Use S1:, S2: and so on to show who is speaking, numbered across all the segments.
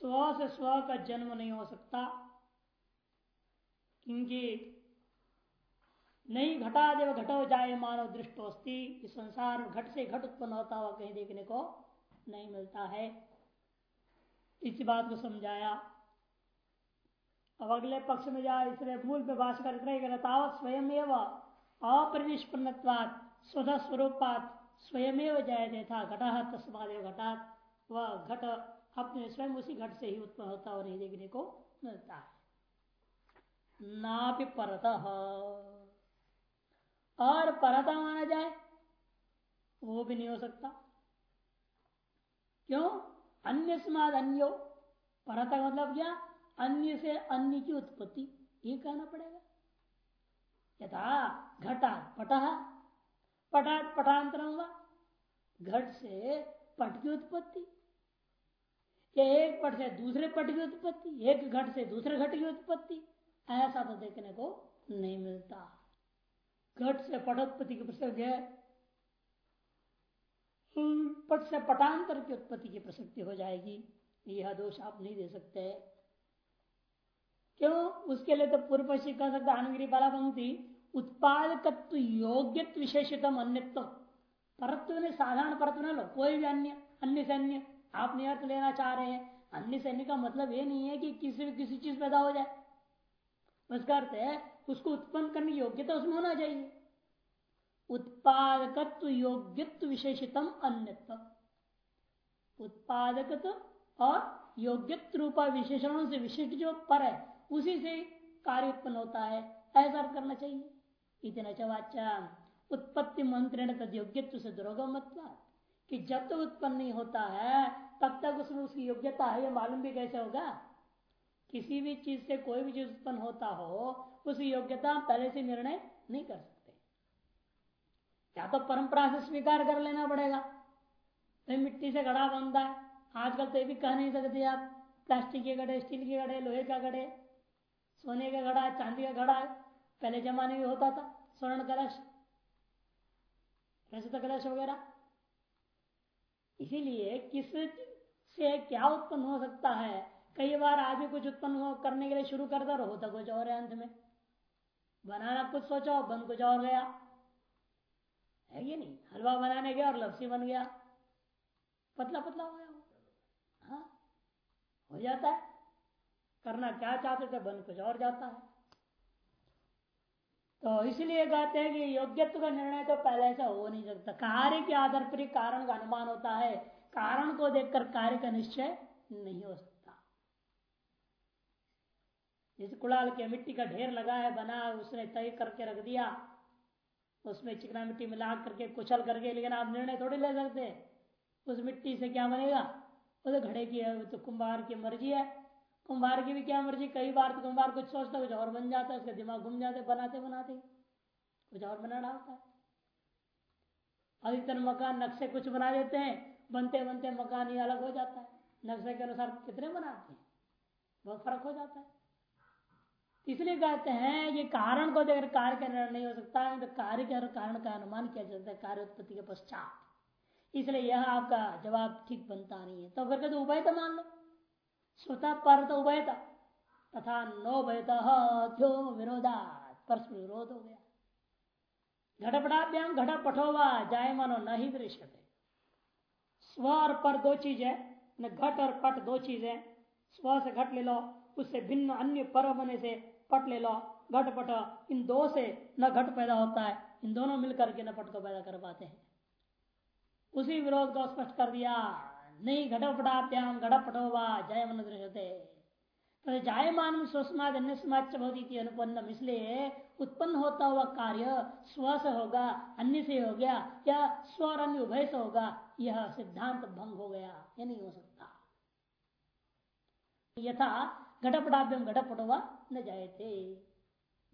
S1: स्व से स्व का जन्म नहीं हो सकता, क्योंकि नहीं घटा देव घटो जाए मानव दृष्टोस्ती, इस संसार में घट से घट उत्पन्न होता हुआ कहीं देखने को नहीं मिलता है। इसी बात को समझाया। अब अगले पक्ष में जाए, इसलिए मूल में भाष कर तावत स्वयं अपरिनिष्पन्नवाद स्वतः स्वरूपात स्वयं जय था, घटा तस्मादेव घटात, वह घट अपने स्वयं उसी घट से ही उत्पन्न होता और नहीं देखने को मिलता है। नापि परत। और परता माना जाए, वो भी नहीं हो सकता। क्यों? अन्य समाद अन्यो। परता मतलब क्या? अन्य से अन्य की उत्पत्ति। ये कहना पड़ेगा। यथा घटा पटा। पटाट पटांतर हुआ घट से पट की उत्पत्ति। एक पट से दूसरे पट की उत्पत्ति, एक घट से दूसरे घट की उत्पत्ति, ऐसा तो देखने को नहीं मिलता। घट से पटोत्पत्ति की प्रसक्ति है। पट से पटांतर की उत्पत्ति की प्रसक्ति हो जाएगी। यह दोष आप नहीं दे सकते। क्यों? उसके लिए तो पूर्व पक्षी कह सकता अनुगिरी बाला पंक्ति उत्पादकत्व योग्यत्व विशेषतम अन्यत्व परत्व ने साधारण परत्व न लो, कोई भी अन्य अन्य से अन्य। आप अर्थ लेना चाह रहे हैं। अन्य से अन्य का मतलब ये नहीं है कि किसी भी किसी चीज़ पैदा हो जाए। उसका अर्थ है, उसको उत्पन्न करने योग्यता उसमें होना चाहिए। उत्पादकत्व योग्यत्व विशेषतम अन्यत्व। उत्पादकत्व और योग्यत्व रूपा विशेषणों से विशिष्ट जो पर है, उसी से कार्य उत्पन्न होता है। ऐसा करना चाहिए। इतना चवाचा उत्पत्ति मंत्रण तद योग्यत्व से दुर्गमत्व कि जब तक तो उत्पन्न नहीं होता है, तब तक उसमें उसकी योग्यता है ये मालूम भी कैसे होगा? किसी भी चीज़ से कोई भी चीज़ उत्पन्न होता हो उसकी योग्यता पहले से निर्णय नहीं कर सकते। या तो परंपरा से स्वीकार कर लेना पड़ेगा। तो मिट्टी से घड़ा बनता है। आजकल तो ये भी कह नहीं सकते आप, प्लास्टिक के घड़े स्टील के घड़े लोहे का घड़े सोने का घड़ा है, चांदी का घड़ा है। पहले जमाने में होता था, स्वर्ण कलश। रजत कलश वगैरह इसीलिए किस से क्या उत्पन्न हो सकता है? कई बार आदमी कुछ उत्पन्न करने के लिए शुरू करता रहो होता कुछ और है अंत में। बनाना कुछ सोचो, बन कुछ और गया। है ये नहीं? हलवा बनाने गया और लपसी बन गया। पतला पतला हो गया हाँ? हो जाता है। करना क्या चाहते थे, बन कुछ और जाता है। तो इसलिए कहते हैं कि योग्यत्व का निर्णय तो पहले से हो नहीं सकता। कार्य के आधार पर ही कारण का अनुमान होता है। कारण को देखकर कार्य का निश्चय नहीं हो सकता। जैसे कुड़ाल के मिट्टी का ढेर लगा है, बना उसने तय करके रख दिया। उसमें चिकना मिट्टी मिला करके कुचल करके, लेकिन आप निर्णय थोड़ी ले सकते उस मिट्टी से क्या बनेगा? वो तो घड़े की है तो कुंभार की मर्ज़ी है। कुंभार की भी क्या मर्ज़ी, कई बार तो कुंभार कुछ सोचता कुछ और बन जाता है, उसका दिमाग घूम जाते बनाते बनाते कुछ और बना डालता है। अधिकतर मकान नक्शे कुछ बना देते हैं, बनते बनते मकान ही अलग हो जाता है। नक्शे के अनुसार कितने बनाते हैं, बहुत फ़र्क हो जाता है। इसलिए कहते हैं, ये कारण को देखकर कार्य का निर्णय नहीं हो सकता है तो कार्य के कारण का अनुमान किया जाता है, कार्य उत्पत्ति के पश्चात। इसलिए यह आपका जवाब ठीक बनता नहीं है। तो फिर कहते उपाय तो मान लो। स्वतः पर तो उभयत, तथा नो भयत विरोधा परस्पर विरोध हो गया। घटपटाभ्याम घटा पठोवा जाए मानो न ही दृश्य स्व और पर दो चीज़ है न घट और पट दो चीज़। है स्व से घट ले लो, उससे भिन्न अन्य पर बने से पट ले लो, घट पट। इन दो से न घट पैदा होता है, इन दोनों मिलकर के न पट को पैदा कर पाते हैं। उसी विरोध को स्पष्ट कर दिया। नहीं घटपटाभ्याम घटपटोवा जय मन दृश्यते। तो जायमान स्वस्माद अन्य समाज बहुत अनुपन्नम। इसलिए उत्पन्न होता हुआ कार्य स्व से होगा, अन्य से हो गया, या स्व और अन्य उभय से होगा, यह सिद्धांत भंग हो गया, यह नहीं हो सकता। यथा घटपटाभ्यम घटपटवा न जायते।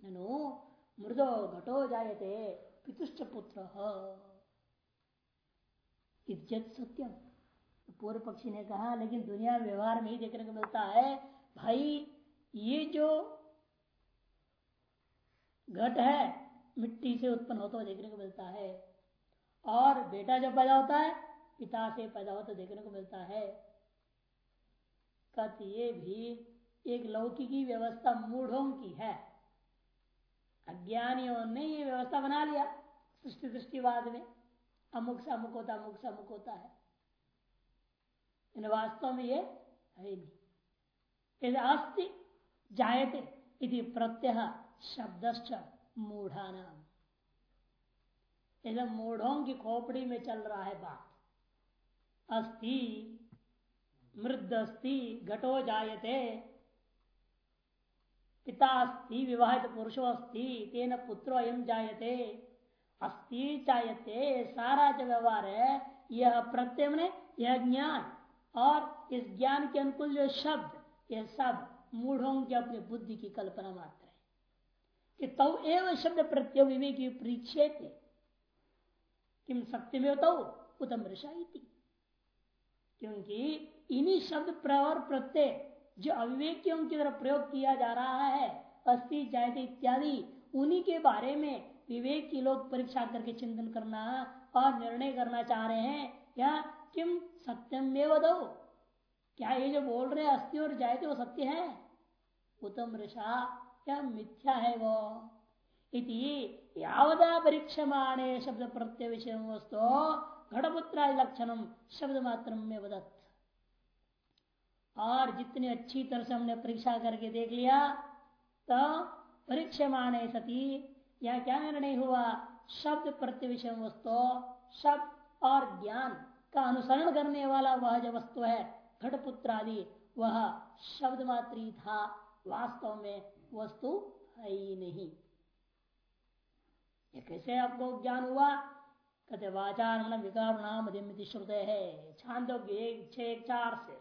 S1: ननु मृदो घटो जायते, पितुश्च पुत्र। सत्यम। पूर्व पक्षी ने कहा, लेकिन दुनिया व्यवहार में ही देखने को मिलता है। भाई, ये जो घट है, मिट्टी से उत्पन्न होता हुआ देखने को मिलता है। और बेटा जब पैदा होता है, पिता से पैदा होता देखने को मिलता है। कहते ये भी एक लौकिकी व्यवस्था मूढ़ों की है। अज्ञानियों ने ये व्यवस्था बना लिया सृष्टि दृष्टिवाद में। अमुक से अमुक होता, अमुक से अमुक होता है। वास्तव में ये है नहीं। अस्थि जायते इति प्रत्यय शब्द मूढ़ा नाम मूढ़ों की खोपड़ी में चल रहा है बात अस्थि मृद अस्थि घटो जायते पिता अस्ति विवाहित पुरुषो अस्ति तेन पुत्रो अयम जायते, अस्ति चाहते सारा जो व्यवहार है, यह प्रत्यय यह ज्ञान। और इस ज्ञान के अनुकूल जो शब्द, यह सब मूढ़ों की अपनी बुद्धि की कल्पना मात्र है। कि तव एवं शब्द प्रत्यय विवेक परीक्षित किम सत्य में तो उत्तम क्योंकि इन्हीं शब्द प्रवर प्रत्यय जो अविवेकियों की तरफ़ प्रयोग किया जा रहा है अस्थि जायते इत्यादि, उन्हीं के बारे में विवेक की लोग परीक्षा करके चिंतन करना और निर्णय करना चाह रहे हैं, या किम सत्यम में दो। क्या ये जो बोल रहे अस्थि और जायते, वो सत्य है? उत्तम ऋषा, क्या मिथ्या है वो? इति यावदा परीक्षमाणे शब्द प्रत्यय विषय वस्तु घटपुत्रा लक्षणम शब्द मात्र में वदत और जितनी अच्छी तरह से हमने परीक्षा करके देख लिया तो परीक्षमाणे सती यह क्या निर्णय हुआ? शब्द प्रत्यविषय वस्तु, शब्द और ज्ञान। का अनुसरण करने वाला वह जो वस्तु है, घटपुत्र आदि, वह शब्द मात्री था। वास्तव में वस्तु है ही नहीं। ये कैसे आपको ज्ञान हुआ? कहते वाचारण विकार नाम श्रुत है। छांदोग्य एक छह चार से।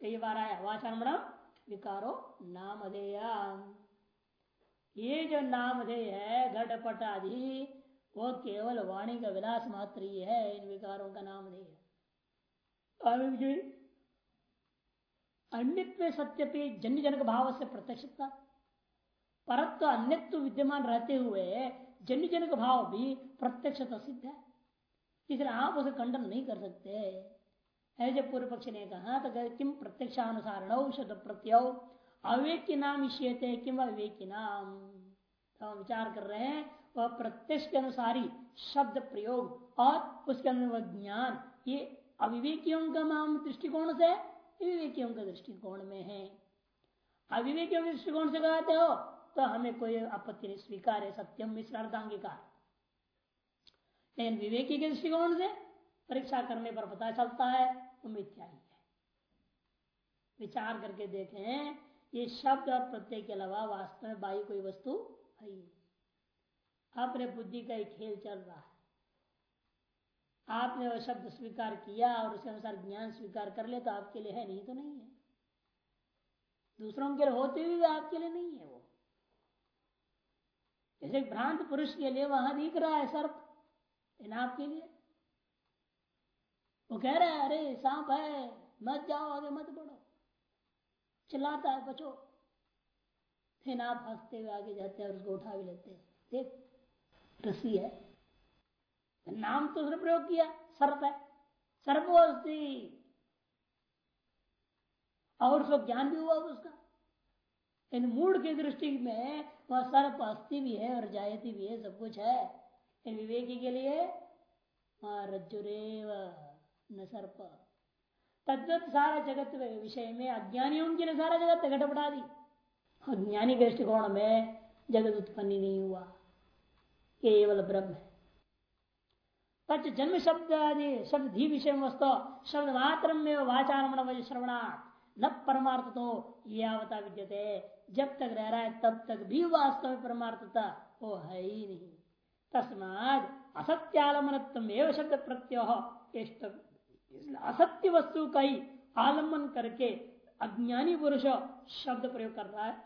S1: कई बार आया वाचन विकारो नामधेय ये जो नामधेय है, घटपट आदि वो केवल वाणी का विलास मात्र ही है, इन विकारों का नामधेय अन्यत्व सत्यपि जन्य जनक भाव से प्रत्यक्षता परत्व अन्यत्व विद्यमान रहते हुए जन्य जनक भाव भी प्रत्यक्षता सिद्ध है। इसलिए आप उसे खंडन नहीं कर सकते। ऐसे पूर्व पक्ष ने कहा तो किम प्रत्यक्षानुसार शब्द प्रत्यय, अविवेक नाम इष्यते, किम अविवेक नाम। तो हम विचार कर रहे हैं वह प्रत्यक्ष के अनुसारी शब्द प्रयोग और उसके अंदर ज्ञान, ये अविवेकियों का दृष्टिकोण से विवेकियों के दृष्टिकोण में है। अविवेकियों के दृष्टिकोण से कहते हो तो हमें कोई आपत्ति नहीं, स्वीकार है, सत्यम मिश्र अर्धांगिकार लेकिन विवेकी के दृष्टिकोण से परीक्षा करने पर पता चलता है तो मिथ्या ही है। विचार करके देखें, ये शब्द और प्रत्यय के अलावा वास्तव में बाई कोई वस्तु ही अपने बुद्धि का ही खेल चल रहा है। आपने वह शब्द स्वीकार किया और उसके अनुसार ज्ञान स्वीकार कर ले तो आपके लिए है नहीं तो नहीं है। दूसरों के लिए होते हुए आपके लिए नहीं है वो। जैसे भ्रांत पुरुष के लिए वहाँ दिख रहा है सर्प लेकिन आपके लिए। वो कह रहा है, अरे, सांप है, मत जाओ, आगे मत बढ़ो। चिल्लाता है, बचो। फिर आप हँसते हुए आगे जाते हैं और उसको उठा भी लेते हैं। देख रसी है। नाम तो उसने प्रयोग किया, सर्प है। सर्पोस्ती और उसको ज्ञान भी हुआ उसका। इन मूड की दृष्टि में वह सर्प अस्थि भी है और जायती भी है, सब कुछ है। इन विवेकी के लिए रज्जुरेव न सर्प। तद्वत सारा जगत विषय में अज्ञानियों के लिए सारा जगत घटपटा दी। अज्ञानी दृष्टिकोण में जगत उत्पन्न नहीं हुआ। केवल ब्रह्म है। तच जन्म शब्द आदि, शब्द धी विषय वस्तु शब्द मात्र में वाचारमण श्रवणार्थ न परमार्थ तो यावता विद्यते। जब तक रह रहा है, तब तक भी वास्तव में परमार्थता वो है ही नहीं। तस्माद असत्यालमनत्व एवं शब्द प्रत्यो असत्य वस्तु का ही आलंबन करके अज्ञानी पुरुष शब्द प्रयोग कर रहा है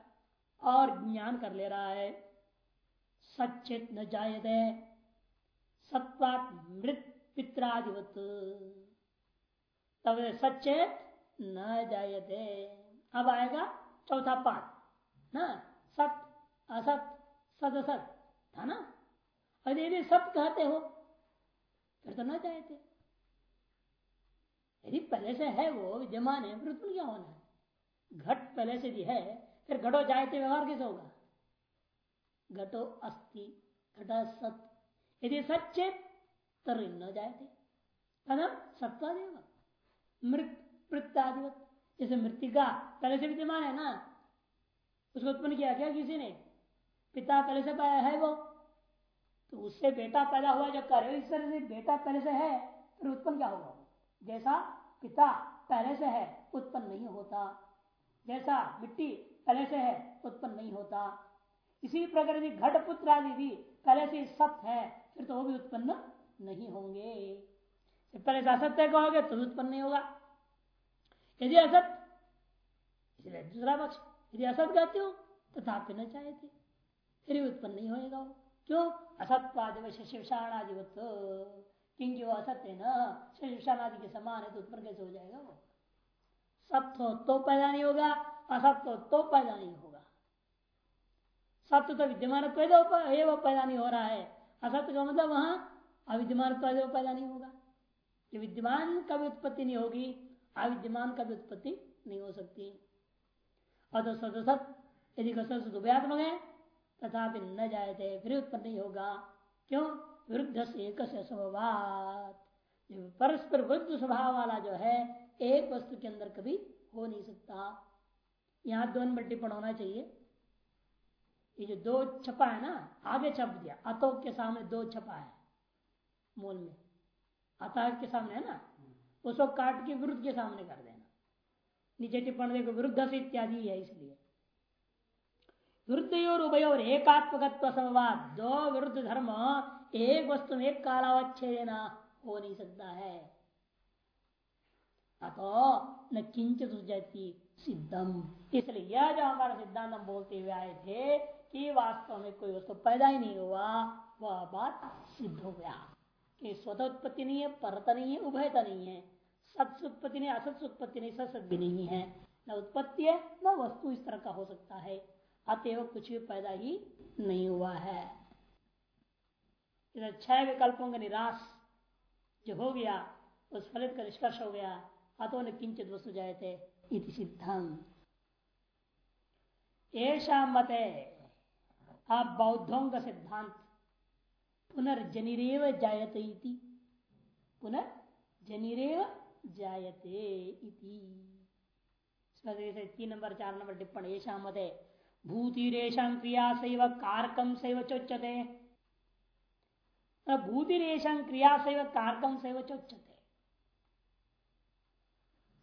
S1: और ज्ञान कर ले रहा है। सचेत न जायते सत्वात मृत पित्रादिवत। तब सचेत न जायते अब आएगा चौथा पाठ, ना? सत, असत सद असत था ना? यदि सत कहते हो, फिर तो न जायते यदि पहले से है वो विद्यमान है, फिर उत्पन्न क्या होना है। घट पहले से भी है, फिर घटो जायते व्यवहार कैसे होगा? घटो अस्थि घटा सत। यदि सच्चे, तर न जायते। सत्वादेव मृत मृत्यादिवत। जैसे मृतिका पहले से विद्यमान है ना? उसको उत्पन्न किया क्या किसी ने? पिता पहले से पाया है वो। तो उससे बेटा पैदा हुआ जब कार्य इस तरह से बेटा पहले से है, फिर उत्पन्न क्या होगा? जैसा पिता पहले से है, उत्पन्न नहीं होता। जैसा मिट्टी पहले से है, उत्पन्न नहीं होता। इसी प्रकार यदि घट पुत्र आदि भी पहले से सत्य है, फिर तो वो भी उत्पन्न नहीं होंगे। पहले से असत्य कहोगे तो भी उत्पन्न नहीं होगा। यदि असत इसलिए दूसरा पक्ष, यदि असत कहते हो तो तथापि न चाहे थे फिर भी उत्पन्न नहीं होएगा वो। क्यों? असत्वादि शिवशाणादिवत क्योंकि वो असत्य न शिवशाणादि के समान है तो उत्पन्न कैसे हो जाएगा वो? सत्य हो तो पैदा नहीं होगा असत्य हो तो पैदा नहीं होगा। सत्य तो विद्यमान पैदा पैदा नहीं हो रहा है। असत्य का मतलब वहाँ अविद्यमान पैदा पैदा नहीं होगा। ये विद्यमान का भी उत्पत्ति नहीं होगी, अविद्यमान का भी उत्पत्ति नहीं हो सकती। अतः सदसत, यदि सदुभयात्मक है, तथापि न जाए थे फिर उत्पन्न नहीं होगा। क्यों? विरुद्ध से एक परस्पर विरुद्ध स्वभाव वाला जो है, एक वस्तु के अंदर कभी हो नहीं सकता। यहाँ दो नंबर टिप्पण होना चाहिए। ये जो दो छपा है ना आगे छप दिया। अतो के सामने दो छपा है मूल में। अतः के सामने है ना? उसको काट के विरुद्ध के सामने कर देना। नीचे टिप्पण देखो विरुद्ध से इत्यादि है इसलिए। विरुद्ध और उभय और एकात्मकत्व समवाद। दो विरुद्ध धर्म एक वस्तु में एक कालावच्छेदना हो नहीं सकता है। अतो न किंचित जाती सिद्धम। इसलिए यह जो हमारा सिद्धांत हम बोलते हुए आए थे कि वास्तव में कोई वस्तु पैदा ही नहीं हुआ, वह बात सिद्ध हो गया। कि स्वतः उत्पत्ति नहीं है, परत नहीं है, उभयता नहीं है। सत्य उत्पत्ति नहीं, असत्य उत्पत्ति नहीं, सत्य भी नहीं है। न उत्पत्ति है, न वस्तु इस तरह का हो सकता है। अतएव कुछ भी पैदा ही नहीं हुआ है। छह विकल्पों का निराश जो हो गया, उस फलित का निष्कर्ष हो गया। अतो ने किंचित वस्तु जाए थे इति सिद्धम। ऐसा मत अब बौद्धों का सिद्धांत पुनर्जनिरेव जायते इति। पुनर्जनिरेव जायते इति। तीन नंबर, चार नंबर टिप्पणी। ऐसा मत है भूतिरेशा क्रिया सैव कारकम सैव चोच्यते। भूतिरेशा क्रिया सैव कारकम सैव चोच्यते।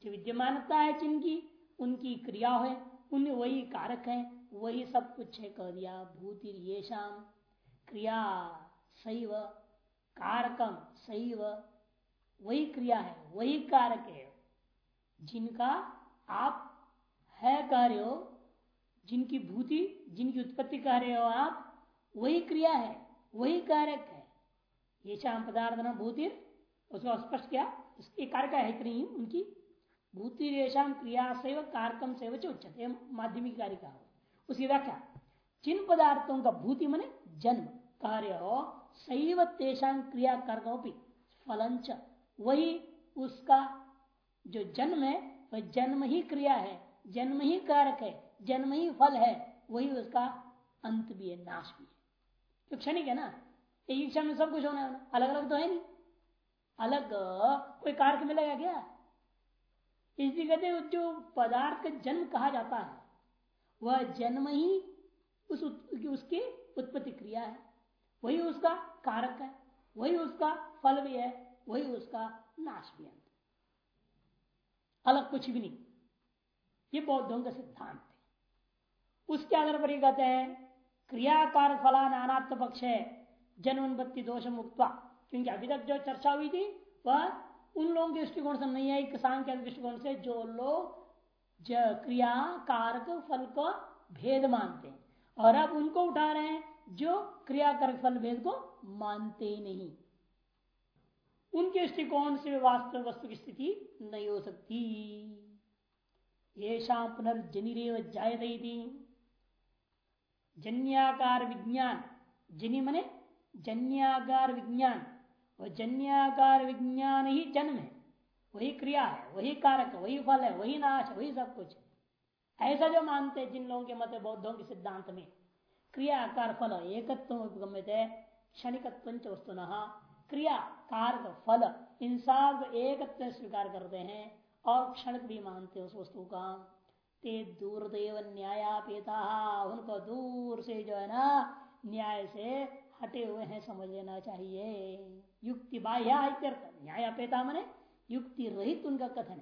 S1: जो विद्यमानता है जिनकी, उनकी क्रिया है उन वही कारक है, वही सब कुछ है कह दिया भूतिरेशाम क्रिया सैव कारकम सैव, वही क्रिया है, वही कारक है, जिनका आप है कार्य जिनकी भूति, जिनकी उत्पत्ति कर रहे हो आप, वही क्रिया है, वही कारक है। ये शाम पदार्थ न भूति उसको स्पष्ट किया इसके कारक है इतनी उनकी भूति रेशम क्रिया से कारकम से उच्चते माध्यमिक कार्य का उसकी व्याख्या जिन पदार्थों का भूति मने जन्म, कार्य सैव तेषाम क्रिया कारकों फलंच वही उसका जो जन्म है, वह जन्म ही क्रिया है, जन्म ही कारक है, जन्म ही फल है, वही उसका अंत भी है, नाश भी है। तो क्षणिक है ना? एक क्षण में सब कुछ होना अलग अलग तो है नहीं। अलग कोई कारक मिलेगा क्या? इसलिए कहते जो पदार्थ का जन्म कहा जाता है, वह जन्म ही उस उसकी उत्पत्ति क्रिया है। वही उसका कारक है, वही उसका फल भी है, वही उसका नाश भी है। अलग कुछ भी नहीं। ये बौद्धों का सिद्धांत है। उसके आधार पर ही कहते हैं, क्रियाकार फला नानात्म पक्ष है जन्मोत्पत्ति दोष मुक्त क्योंकि अभी तक जो चर्चा हुई थी, वह उन लोगों के दृष्टिकोण से नहीं है, किसान के दृष्टिकोण से जो लोग क्रिया कारक फल को भेद मानते हैं। और अब उनको उठा रहे हैं, जो क्रिया कारक फल, भेद को मानते ही नहीं। उनके दृष्टिकोण से वास्तव वस्तु की स्थिति नहीं हो सकती। ये शाम पुनर्जनिरेव जायती। जन्याकार विज्ञान जनी मने जन्याकार विज्ञान और जन्याकार विज्ञान ही जन्म है। वही क्रिया है, वही कारक है, वही फल है, वही नाश वही सब कुछ ऐसा जो मानते जिन लोगों के मत बौद्धों के सिद्धांत में क्रिया कार फल, एकत्व गम्य क्षणिकत्व वस्तु क्रिया कारक फल, इन सब एक स्वीकार करते हैं और क्षण भी मानते उस वस्तु का। ते दूरदेव न्यायापेता, उनको दूर से जो है ना, न्याय से हटे हुए हैं, समझ लेना चाहिए। युक्ति बाह्य न्यायापेता मने, युक्ति रहित उनका कथन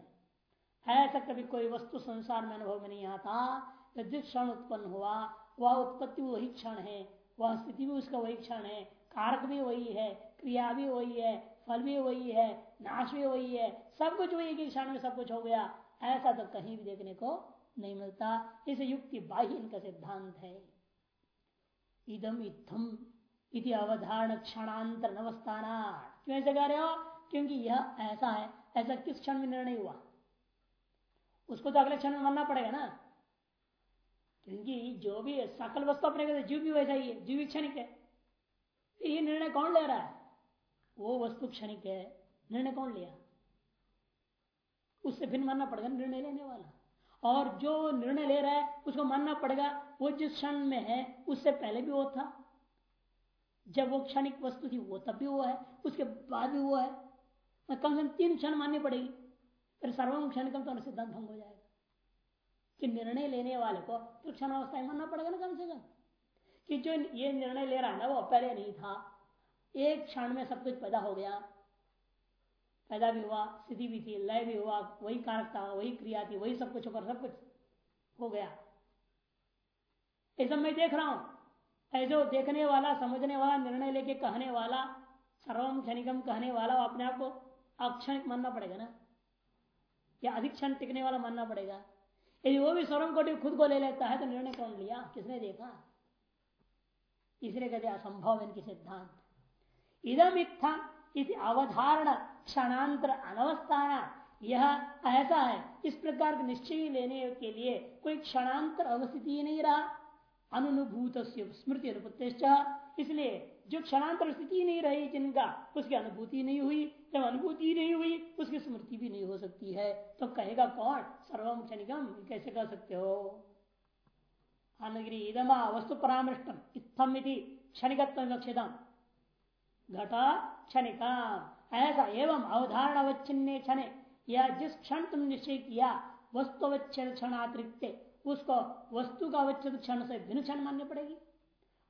S1: है। ऐसा कभी कोई वस्तु संसार में अनुभव में नहीं आता तो जिस क्षण उत्पन्न हुआ, वह उत्पत्ति वही क्षण है, वह स्थिति भी उसका वही क्षण है, कारक भी वही है, क्रिया भी वही है, फल भी वही है, नाश भी वही है, सब कुछ वही एक क्षण में सब कुछ हो गया। ऐसा तो कहीं भी देखने को नहीं मिलता। इसे युक्ति बाह्य इनका सिद्धांत है। इदम इतम इति अवधारण क्षणांतर नवस्थाना क्यों ऐसे कह रहे हो? क्योंकि यह ऐसा है, ऐसा किस क्षण में निर्णय हुआ? उसको तो अगले क्षण में मानना पड़ेगा ना। क्योंकि जो भी सकल वस्तु अपने जीव भी वैसा ही है जीव क्षणिक है तो ये निर्णय कौन ले रहा है? वो वस्तु क्षणिक है, निर्णय कौन लिया? उससे भिन्न मानना पड़ेगा निर्णय लेने वाला। और जो निर्णय ले रहा है, उसको मानना पड़ेगा, वो जिस क्षण में है, उससे पहले भी वो था। जब वो क्षणिक वस्तु थी, वो तब भी वो है, उसके बाद भी वो है। कम से कम तीन क्षण माननी पड़ेगी। फिर सर्वम क्षण कम तो सिद्धांत भंग हो जाएगा। कि निर्णय लेने वाले को तो क्षण अवस्था मानना पड़ेगा ना कम से कम। कि जो ये निर्णय ले रहा है ना, वो पहले नहीं था। एक क्षण में सब कुछ पैदा हो गया। पैदा भी हुआ, स्थिति भी थी, लय भी हुआ, वही कारक था वही क्रिया थी, वही सब कुछ ऊपर सब कुछ हो गया। सब मैं देख रहा हूँ। ऐसे देखने वाला, समझने वाला, निर्णय लेके कहने वाला सर्वम क्षणिकम कहने वाला अपने आप को अक्षणिक मानना पड़ेगा ना? या अधिक क्षण टिकने वाला मानना पड़ेगा? यदि वो भी सर्वम कोटि खुद को ले लेता है तो निर्णय कौन लिया? किसने देखा? इसलिए कहते असंभव इनके सिद्धांत। इधम इत्था इस अवधारण क्षणांतर अनवस्थाना, यह ऐसा है, इस प्रकार के निश्चय लेने के लिए कोई क्षणांतर अवस्थिति नहीं रहा। अनुभूत स्मृति इसलिए जो क्षणांतर स्थिति नहीं रही जिनका, उसकी अनुभूति नहीं हुई। जब अनुभूति नहीं हुई, उसकी स्मृति भी नहीं हो सकती है। तो कहेगा कौन? सर्वम क्षणिकम कैसे कह सकते हो? अनगिरी इदमा वस्तु परामृष्टम इतम क्षणिकत्व घटा क्षणिका ऐसा एवं अवधारण अवच्छिन्न क्षण। या जिस क्षण तुम निश्चय किया वस्तु अवच्छेद क्षण अतिरिक्त उसको वस्तु का अवच्छेद क्षण से भिन्न क्षण माननी पड़ेगी।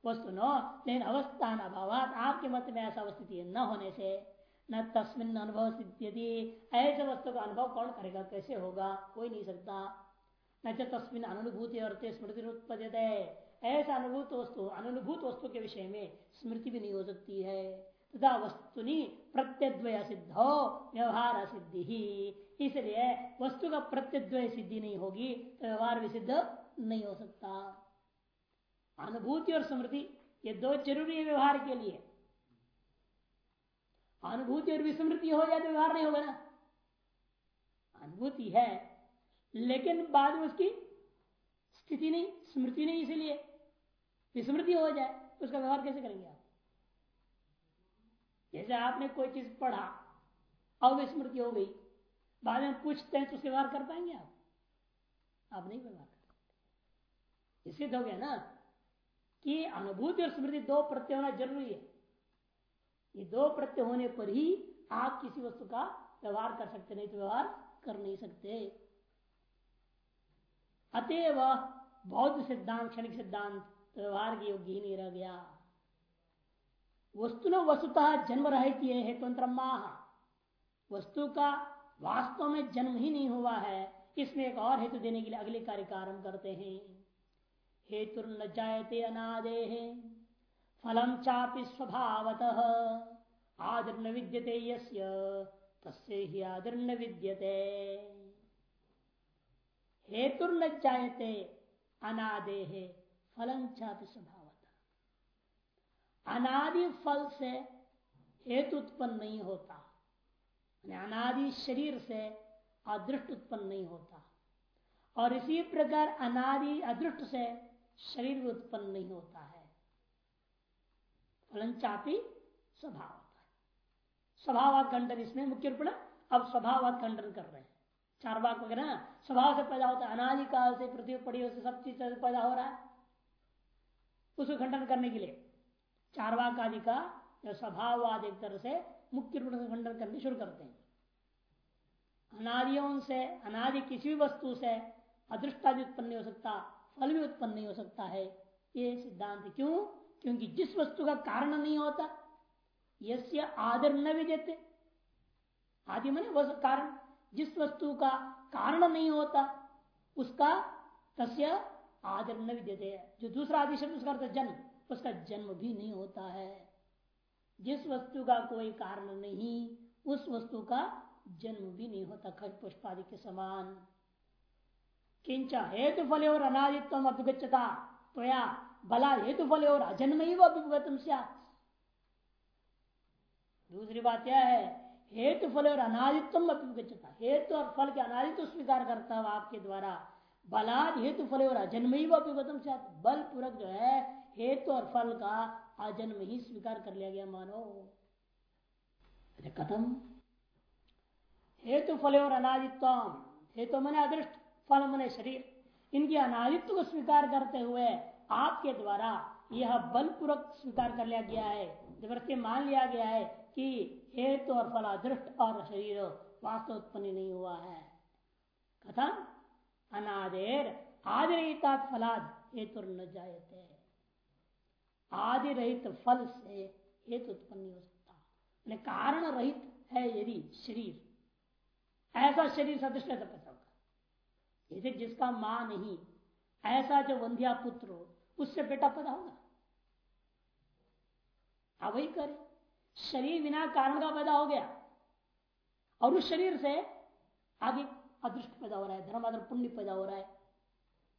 S1: वस्तु न लेकिन अवस्थान अभाव आपके मत में ऐसा अवस्थिति न होने से न तस्मिन अनुभव सिद्धि ऐसे वस्तु का अनुभव कौन करेगा? कैसे होगा? कोई नहीं सकता। न तस्मिन अनुभूति और स्मृति उत्पद्य ऐसा अनुभूत वस्तु अनुभूत वस्तु के विषय में स्मृति भी नहीं हो सकती है। तथा वस्तुनि प्रत्यद्वय सिद्ध हो व्यवहार सिद्धि ही इसलिए वस्तु का प्रत्यद्वय सिद्धि नहीं होगी तो व्यवहार भी सिद्ध नहीं हो सकता। अनुभूति और स्मृति ये दो ज़रूरी है व्यवहार के लिए। अनुभूति और विस्मृति हो जाए तो व्यवहार नहीं होगा ना। अनुभूति है, लेकिन बाद में उसकी स्थिति नहीं, स्मृति नहीं, इसीलिए विस्मृति हो जाए तो उसका व्यवहार कैसे करेंगे आप? जैसे आपने कोई चीज़ पढ़ा, अविस्मृति हो गई बाद में पूछते हैं तो उसके व्यवहार कर पाएँगे आप? आप नहीं व्यवहार कर सकते। हो गया ना? कि अनुभूति और स्मृति दो प्रत्यय होना ज़रूरी है। ये दो प्रत्यय होने पर ही आप किसी वस्तु का व्यवहार कर सकते, नहीं तो व्यवहार कर नहीं सकते। अतएव बौद्ध सिद्धांत, क्षणिक सिद्धांत व्यवहार के योग्य ही नहीं रह गया। वस्तु न वस्तुतः जन्म रहती है हेतुअंतर वस्तु का वास्तव में जन्म ही नहीं हुआ है। इसमें एक और हेतु देने के लिए अगले कार्य का आरंभ करते हैं। हेतु न जायते अनादे है। फलम चापि स्वभावत। आदर न विद्यते ही आदर विद्यते। हेतु न जायते अनादे है, फलम चापि स्वभावत। अनादि फल से हेतु उत्पन्न नहीं होता। अनादि शरीर से अदृष्ट उत्पन्न नहीं होता। और इसी प्रकार अनादि अदृष्ट से शरीर उत्पन्न नहीं होता है। फलन चापी स्वभाव होता है। स्वभाव खंडन इसमें मुख्य रूप अब स्वभाव खंडन कर रहे हैं। चार बाग वगैरह स्वभाव से पैदा होता है अनादिकाल से, पृथ्वी पड़ी से, सब चीज़ पैदा हो रहा है। उसको खंडन करने के लिए चार चारवाक आदि का स्वभाववाद एक तरह से मुख्य रूप से खंडन करने शुरू करते हैं। अनादियों से, अनादि किसी भी वस्तु से अदृष्टा भी उत्पन्न नहीं हो सकता, फल भी उत्पन्न नहीं हो सकता है। ये सिद्धांत क्यों? क्योंकि जिस वस्तु का कारण नहीं होता, यस्य आदर न भी देते आदि मने वह कारण। जिस वस्तु का कारण नहीं होता, उसका तस्य आदर न भी देते जो दूसरा आदि शब्द उसका जन्म उसका जन्म भी नहीं होता है। जिस वस्तु का कोई कारण नहीं, उस वस्तु का जन्म भी नहीं होता, खज पुष्पादि के समान। किंच हेतु फल और अनादित्व अभिगछता त्वया बला हेतु फल और अजन्म ही अभिगतम दूसरी बात यह है, हेतु फल और अनादित्व अभिगछता हेतु और फल के अनादित्व स्वीकार करता हुआ आपके द्वारा बलाद हेतु फल और अजन्म ही अभिगतम बल पूर्वक जो है, हेतु और फल का अजन्म ही स्वीकार कर लिया गया, मानो। कथम? हेतु फल और अनादित्व हेतु मने अदृष्ट, फल मने शरीर। इनके अनादित्व को स्वीकार करते हुए आपके द्वारा यह बलपूर्वक स्वीकार कर लिया गया है। ज़बरदस्ती मान लिया गया है कि हेतु और फल अदृष्ट और शरीर वास्तव उत्पन्न नहीं हुआ है। कथम? अनादेर आदिता फलाद हेतु न जायते। आदि रहित फल से हेतु उत्पन्न नहीं हो सकता। कारण रहित है यदि शरीर। ऐसा शरीर सदृश कैसे पैदा होगा। यदि जिसका माँ नहीं, ऐसा जो वंध्या पुत्र हो, उससे बेटा पैदा होगा। अब वही करे। शरीर बिना कारण का पैदा हो गया। और उस शरीर से आगे अदृष्ट पैदा हो रहा है, धर्म आदर पुण्य पैदा हो रहा है।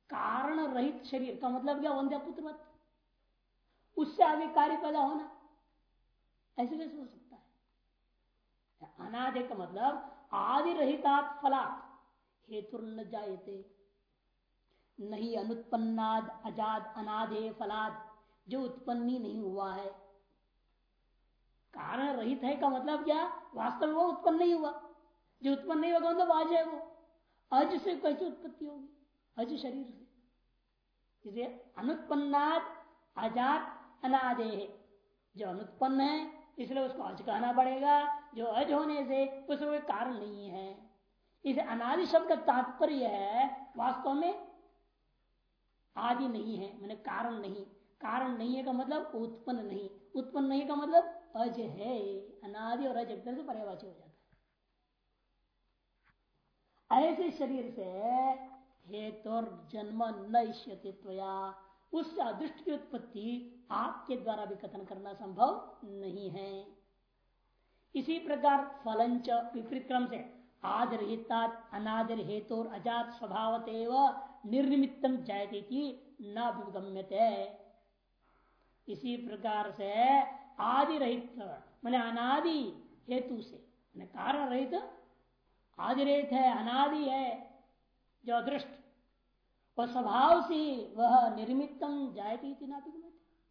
S1: कारण रहित शरीर का मतलब क्या? वंध्या पुत्र उससे आगे कार्य पैदा होना। ऐसे कैसे हो सकता है? अनादे का मतलब आदि रहिता फला हेतु जायते। नहीं अनुत्पन्नाद, अजाद, अनादे फलाद जो उत्पन्न ही नहीं हुआ है। कारण रहित है का मतलब क्या? वास्तव में वो उत्पन्न नहीं हुआ। जो उत्पन्न नहीं होगा मतलब आज है वो। अज से कैसे उत्पत्ति होगी? अज शरीर से। इसे अनुत्पन्नाद अजात अनादे। जो अनुत्पन्न है, इसलिए उसको अज कहना पड़ेगा। जो अज होने से उसमें कोई कारण नहीं है। इस अनादि शब्द का तात्पर्य है, वास्तव में आदि नहीं है, मैंने कारण नहीं। कारण नहीं है का मतलब उत्पन्न नहीं। उत्पन्न नहीं का मतलब अज है। अनादि और अज एक तरह से पर्यावाची हो जाता ऐसे शरीर से हेतु जन्म न त्वया। उस अदृष्ट की उत्पत्ति आपके द्वारा भी कथन करना संभव नहीं है। इसी प्रकार फलंच विपरीत क्रम से आदरहिता अनादर हेतु और अजात स्वभाव निर्निमित्तम जायते नगम्यते इसी प्रकार से आदि रहित मैंने अनादि हेतु से, मैंने कारण रहित आदि है, अनादि है, जो अदृष्ट। वह स्वभाव से वह निर्मितम जायती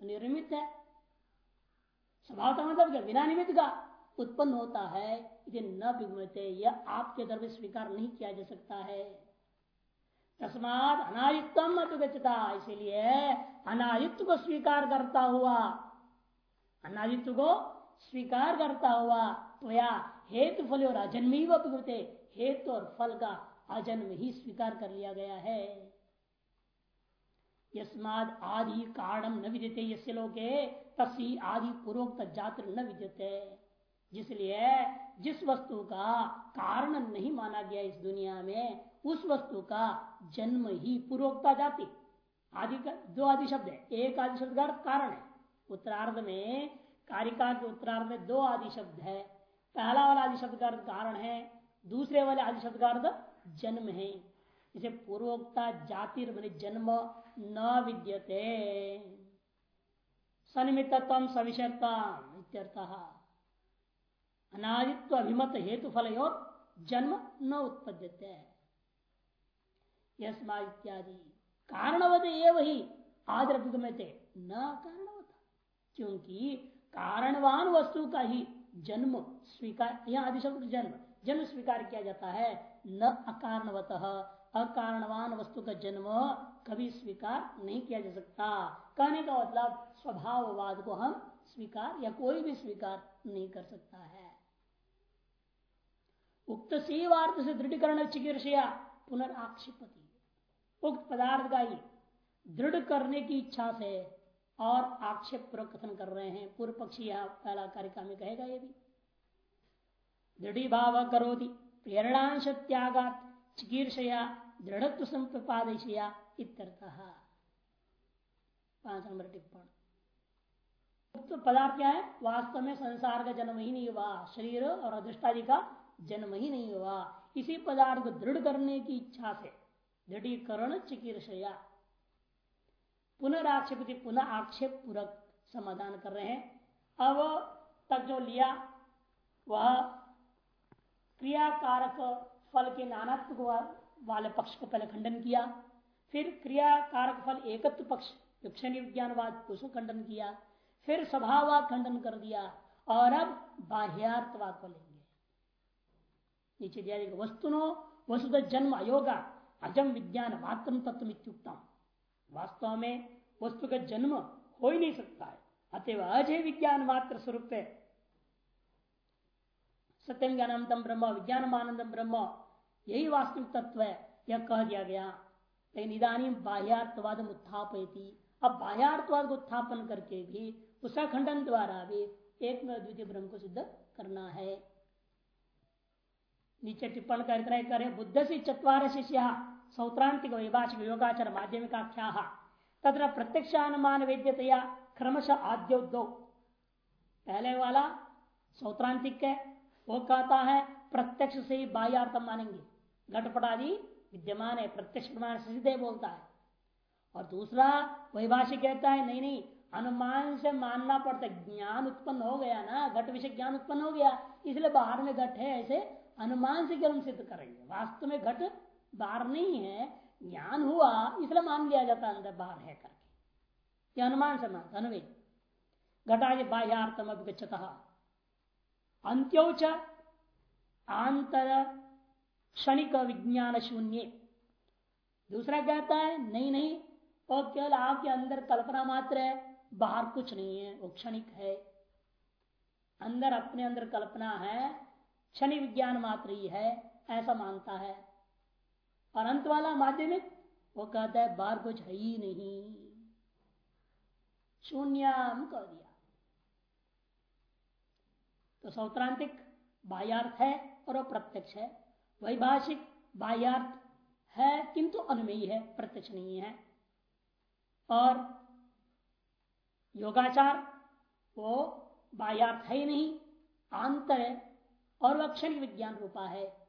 S1: निर्मित है। स्वभाव का मतलब क्या बिना निमित्त का उत्पन्न होता है, इसे न विगमते यह आपके दर में स्वीकार नहीं किया जा सकता है। तस्मात अनायुक्तम अभिगछता इसीलिए अनायुक्त को स्वीकार करता हुआ अनायुक्त को स्वीकार करता हुआ तो या हेतु फल और अजन्मी वते हेतु और फल का अजन्म ही स्वीकार कर लिया गया है। यस्माद आदि कारणम न विद्यते यसे लोके तसी आदि पूर्वोक्त जात्र न विद्यते। जिसलिए जिस वस्तु का कारण नहीं माना गया इस दुनिया में, उस वस्तु का जन्म ही पूर्वोक्ता जाति। आदि का दो आदि शब्द है। एक आदि शब्द का कारण है। उत्तरार्ध में कारिका के उत्तरार्ध में दो आदि शब्द है। पहला वाला आदि शब्द का कारण है दूसरे वाले आदि शब्द का अर्थ जन्म है। इसे पूर्वोक्ता जाति जन्म न विद्यते। सनिमित्तम सविषयता अनादित्व अभिमत हेतु फल जन्म न उत्पद्यते। यस्मा इत्यादि। कारणवत आदर न कारणवत। क्योंकि कारणवान वस्तु का ही जन्म स्वीकार यहाँ आदि शब्द जन्म। जन्म स्वीकार किया जाता है। न अकारणवत। अकारणवान वस्तु का जन्म कभी स्वीकार नहीं किया जा सकता। कहने का मतलब स्वभाववाद को हम स्वीकार या कोई भी स्वीकार नहीं कर सकता है। उक्त सेवार्थ से दृढ़ीकरण चिकित्सा पुनर्आक्षिपति उक्त पदार्थ का ही दृढ़ करने की इच्छा से और आक्षेप पूर्वक कथन कर रहे हैं। पूर्व पक्षी यह पहला कार्यक्रम में कहेगा ये भी। दृढ़ भाव करोति प्रेरणांश त्यागात चिकीर्षया दृढ़त्व संप्रपादया इत्यर्थ। पाँच नंबर टिप्पण। तो पदार्थ क्या है? वास्तव में संसार का जन्म ही नहीं हुआ। शरीर और अधिष्ठादि का जन्म ही नहीं हुआ। इसी पदार्थ को दृढ़ करने की इच्छा से दृढ़ीकरण चिकीर्षया। पुनराक्षेप पुनः आक्षेप पूर्वक समाधान कर रहे हैं। अब तक जो लिया, वह क्रियाकारक फल के नानात्व वाले पक्ष को पहले खंडन किया। फिर क्रियाकारक फल एकत्व पक्ष क्षण विज्ञानवाद उसको खंडन किया। फिर स्वभाववाद खंडन कर दिया और अब बाह्यार्थवाद को लेंगे। नीचे दिया वस्तुनो वसुध जन्म अयोगा, अजम विज्ञान मात्र तत्व वास्तव में वस्तु का जन्म हो ही नहीं सकता है। अतएव अजय विज्ञान मात्र स्वरूप सत्यम ज्ञानंदम ब्रह्म विज्ञान आनंदम ब्रह्म। यही वास्तविक तत्व है, यह कह दिया गया। लेकिन इधानी बाह्यार्थवाद उत्थापयती। अब बाह्यार्थवाद को उत्थापन करके भी उसका खंडन द्वारा भी एक में द्वितीय ब्रह्म को सिद्ध करना है। नीचे टिप्पण कर करे बुद्ध से चतवार शिष्य सौत्रांतिक वैभाषिक योगाचार माध्यमिक आख्या तथा प्रत्यक्षानुमान वेद्यतया क्रमश आद्यो दो। पहले वाला सौत्रांतिक है वो कहता है, प्रत्यक्ष से ही बाह्यार्थम मानेंगे। घटपटादि विद्यमान है, प्रत्यक्ष प्रमाण से सीधे बोलता है। और दूसरा वैभाषिक कहता है, नहीं नहीं, अनुमान से मानना पड़ता ज्ञान उत्पन्न हो गया ना, घट विषय ज्ञान उत्पन्न हो गया, इसलिए बाहर में घट है, ऐसे अनुमान से केवल सिद्ध करेंगे। वास्तव में घट बाहर नहीं है, ज्ञान हुआ, इसलिए मान लिया जाता अंदर बाहर है करके। अनुमान से मानता अनुवे घटाज बाह्यार्थम अभिगछत अंत्योच आंतर क्षणिक विज्ञान शून्य। दूसरा कहता है, नहीं नहीं और केवल आपके अंदर कल्पना मात्र है, बाहर कुछ नहीं है, वो क्षणिक है। अंदर अपने अंदर कल्पना है, क्षणिक विज्ञान मात्र ही है, ऐसा मानता है। और अंत वाला माध्यमिक, वो कहता है, बाहर कुछ है ही नहीं। शून्यम कह दिया। तो सौत्रांतिक बाह्यार्थ है और वो प्रत्यक्ष है। वैभाषिक बाह्यार्थ है, किंतु अनुमेय है, प्रत्यक्ष नहीं है। और योगाचार, वो बाह्यार्थ है ही नहीं आंतर है और वह क्षण विज्ञान रूपा है।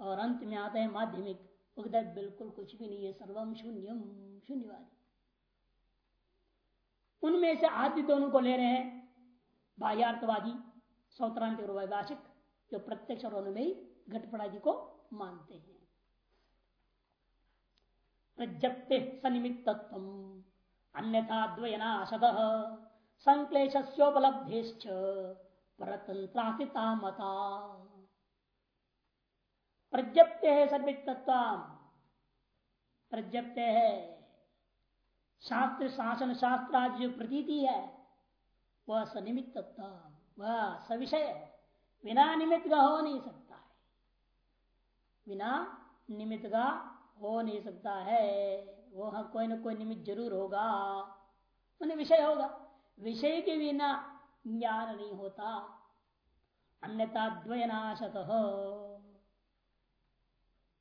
S1: और अंत में आता है माध्यमिक। बिल्कुल कुछ भी नहीं है सर्वम शून्यम शून्यवादी। उनमें से आदि दोनों को ले रहे हैं बाह्यार्थवादी। सौत्रांत और वैभाषिक जो प्रत्यक्ष और अनुमेय घटपड़ादि को मानते हैं। प्रजप्ते सनिमित्त अन्यथा द्वयनाशद संक्लेशोपलब्धेश्च मता। प्रज्ञप्त है प्रज्ञप्त है। शास्त्र शासन शास्त्र जो प्रतीति है, वह सनिमित्त वह, सविषय है। बिना निमित्त का हो नहीं सकता है। बिना निमित्त का हो नहीं सकता है। वो हाँ कोई ना कोई निमित्त ज़रूर होगा। उन्हें विषय होगा। विषय के बिना ज्ञान नहीं होता। अन्यता द्वयनाशत। हो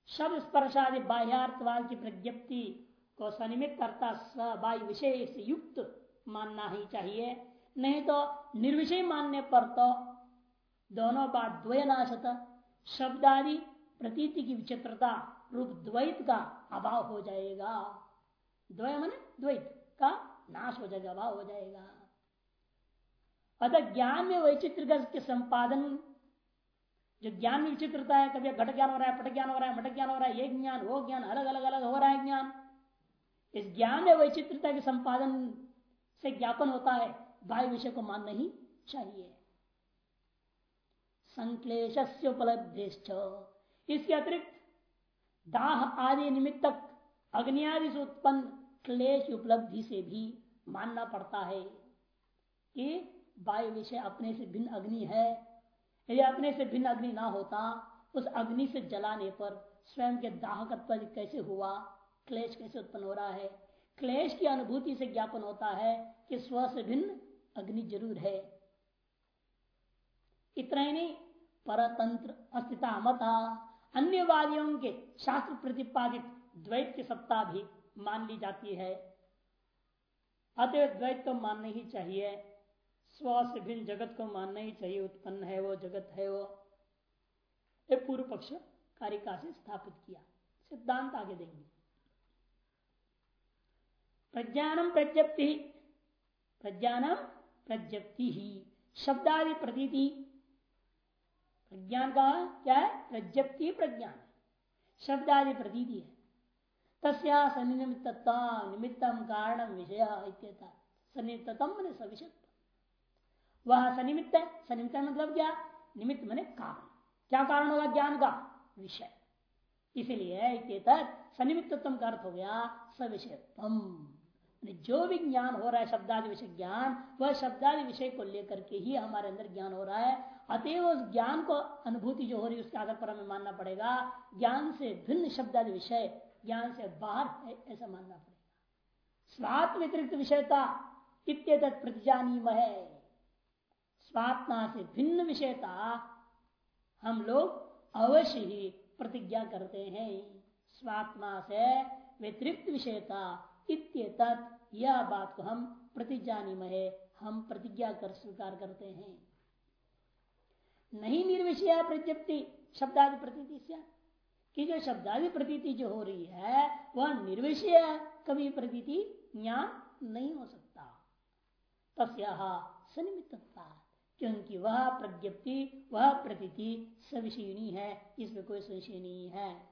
S1: शब्द स्पर्शादि बाह्यार्थवाद की प्रज्ञप्ति को सनिमित करता सबाह्य विषय से युक्त मानना ही चाहिए। नहीं तो निर्विषय मानने पर तो दोनों बात द्वयनाशत शब्द आदि प्रतीति की विचित्रता रूप द्वैत का अभाव हो जाएगा। द्वय मन द्वैत का नाश हो जाएगा, अभाव हो जाएगा। अतः ज्ञान में वैचित्र के संपादन, जो ज्ञान में विचित्रता है, कभी घट ज्ञान हो रहा है, पट ज्ञान हो रहा है, मट ज्ञान हो रहा है, ये ज्ञान, वो ज्ञान, अलग अलग अलग हो रहा है ज्ञान। इस ज्ञान में वैचित्रता के संपादन से ज्ञापन होता है। बाह्य विषय को मानना ही चाहिए। संक्लेश इसके अतिरिक्त दाह आदि निमित्तक अग्नि आदि से उत्पन्न क्लेश उपलब्धि से भी मानना पड़ता है कि वायु विषय अपने से भिन्न अग्नि है। यदि अपने से भिन्न अग्नि ना होता, उस अग्नि से जलाने पर स्वयं के दाहकत्व कैसे हुआ, क्लेश कैसे उत्पन्न हो रहा है? क्लेश की अनुभूति से ज्ञापन होता है कि स्व से भिन्न अग्नि ज़रूर है। इतना ही नहीं, परतंत्र अस्थिता मता अन्य वादियों के शास्त्र प्रतिपादित द्वैत की सत्ता भी मान ली जाती है। अतः द्वैत तो मानना ही चाहिए। स्व से भिन्न जगत को मानना ही चाहिए। उत्पन्न है वो, जगत है वो। एक पूर्व पक्ष कारिका से स्थापित किया। सिद्धांत आगे देंगे। प्रज्ञानम प्रज्ञप्ति, प्रज्ञानम प्रज्ञप्ति ही। शब्दादि प्रतीति। प्रज्ञान का क्या है? प्रज्ञप्ति प्रज्ञान। शब्दादि प्रतीति है। तस्या सन्निमित्तता निमित्तम कारणम विषय सन्निमित्तम मैंने सविषय वह सनिमित्त है सनिमित्त मतलब क्या? निमित्त मैंने कारण। क्या कारण होगा ज्ञान का? विषय। इसीलिए सनिमित्तम का अर्थ हो गया सविषयत्म जो भी ज्ञान हो रहा है शब्दादि विषय ज्ञान, वह शब्दादि विषय को लेकर के ही हमारे अंदर ज्ञान हो रहा है। अतएव उस ज्ञान को अनुभूति जो हो रही है, उसके आधार पर हमें मानना पड़ेगा। ज्ञान से भिन्न शब्दादि विषय, ज्ञान से बाहर है, ऐसा मानना पड़ेगा। स्वात्म व्यतिरिक्त विषयता इत्यत प्रतिजानी है स्वात्मा से भिन्न विषयता हम लोग अवश्य ही प्रतिज्ञा करते हैं। स्वात्मा से व्यतिरिक्त विषयता यह बात को हम प्रतिजानी महे हम प्रतिज्ञा कर स्वीकार करते हैं। नहीं निर्विषय प्रत्यप्ति शब्दादि प्रतीति कि जो शब्दादि प्रतीति जो हो रही है, वह निर्विषय कभी प्रतीति ज्ञान नहीं हो सकता। तस्या क्योंकि वह प्रज्ञप्ति वह प्रतीति सविषयनी है, इसमें कोई संशय नहीं है।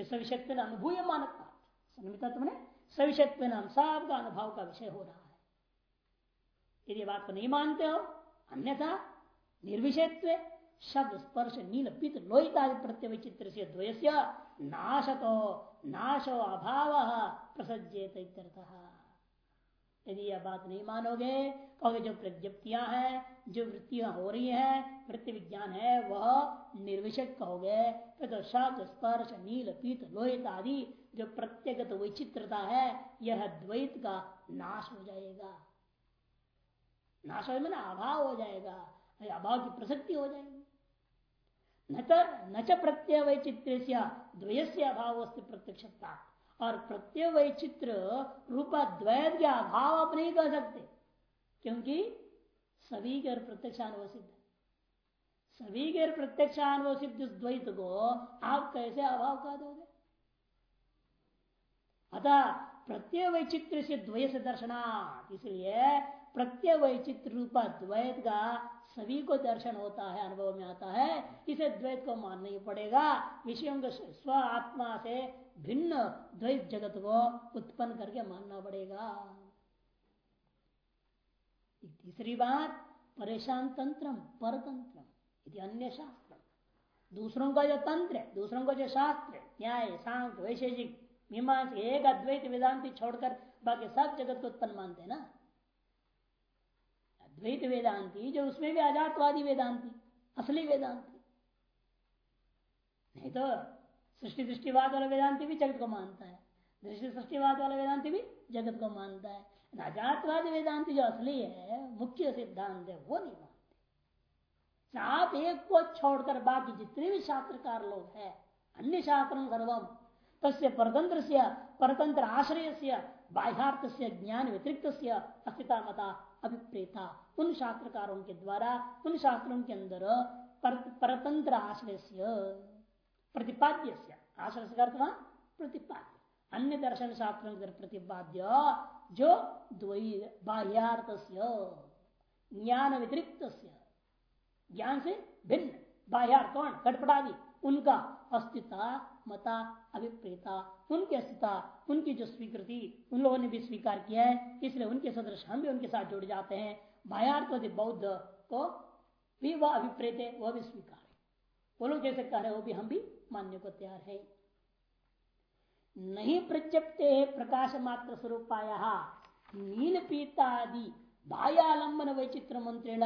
S1: सविषत्व अनुभूय मानता सन्मित्व ने सविषत्व नाम सबका अनुभव का विषय हो रहा है। यदि बात को नहीं मानते हो, अन्यथा निर्विषयत्व शब्द स्पर्श, नील पित लोहित आदि प्रत्यय चित्र से द्वयस्य नाशतो, नाशो अभाव प्रसज्जेत यदि यह बात नहीं मानोगे, कहोगे जो प्रज्ञप्तियाँ हैं, जो वृत्तियाँ हो रही हैं, वृत्ति विज्ञान है, वह निर्विषक कहोगे तो शब्द स्पर्श, नील पीत लोहित आदि जो प्रत्येगत वैचित्रता है, यह द्वैत का नाश हो जाएगा। नाश हो मैंने अभाव हो जाएगा अभाव की प्रसक्ति हो जाएगी। न च प्रत्यय वैचित्र द्वय अभाव प्रत्यक्षता। और प्रत्यय वैचित्र रूपा द्वैत के अभाव आप नहीं कह सकते, क्योंकि सभी के प्रत्यक्षानुभव सिद्ध सभी के प्रत्यक्षानुभव सिद्ध द्वैत को आप कैसे अभाव कह दोगे? अतः प्रत्यय वैचित्र से द्वय से दर्शनार्थ इसलिए प्रत्यय वैचित्र रूपा द्वैत का सभी को दर्शन होता है, अनुभव में आता है। इसे द्वैत को मानना ही पड़ेगा। विषयों को स्व आत्मा से भिन्न द्वैत जगत को उत्पन्न करके मानना पड़ेगा। तीसरी बात, परेशान तंत्र परतंत्र अन्य शास्त्र। दूसरों का जो तंत्र है, दूसरों का जो शास्त्र है, न्याय, शांत, वैशेषिक मीमांस एक अद्वैत वेदांति छोड़कर बाकी सब जगत को उत्पन्न मानते ना? अद्वैत वेदांति जो उसमें भी आजादवादी वेदांति, असली वेदांति। नहीं तो सृष्टि दृष्टिवाद वाला वेदांति भी जगत को मानता है। दृष्टि सृष्टिवाद वाला वेदांति भी जगत को मानता है। अजातवाद वेदांति जो असली है, मुख्य सिद्धांत है, वो नहीं मानते। आप एक को छोड़कर बाकी जितने भी शास्त्रकार लोग हैं, अन्य शास्त्र सर्वम तस्य परतंत्र से परतंत्र आश्रय से बाह्यार्थ से ज्ञान व्यतिरिक्त अस्तिता मता अभिप्रेता। उन शास्त्रकारों के द्वारा उन शास्त्रों के अंदर पर, परतंत्र आश्रय प्रतिपाद्य आश्रय का अर्थ प्रतिपाद्य। अन्य दर्शन शास्त्रों के प्रतिपाद्य जो बाह्यार्थ ज्ञान व्यतिरिक्त ज्ञान से भिन्न। बाह्यार्थ कौन? घटपटादि उनका अस्तित्व मता, अभिप्रेता, उनकी अस्तित्व, उनकी जो स्वीकृति, उन लोगों ने भी स्वीकार किया है, इसलिए उनके सदृश हम भी उनके साथ जुड़ जाते हैं। बाह्यार्थवादी बौद्ध को भी वह अभिप्रेत है, वह भी स्वीकार है। वो लोग जैसे कह रहे वो भी हम भी मानने को तैयार है। नहीं प्रत्यप्ते प्रकाश मात्र स्वरूपाया, नील पीतादि बाह्यालंबन वैचित्र मंत्रेण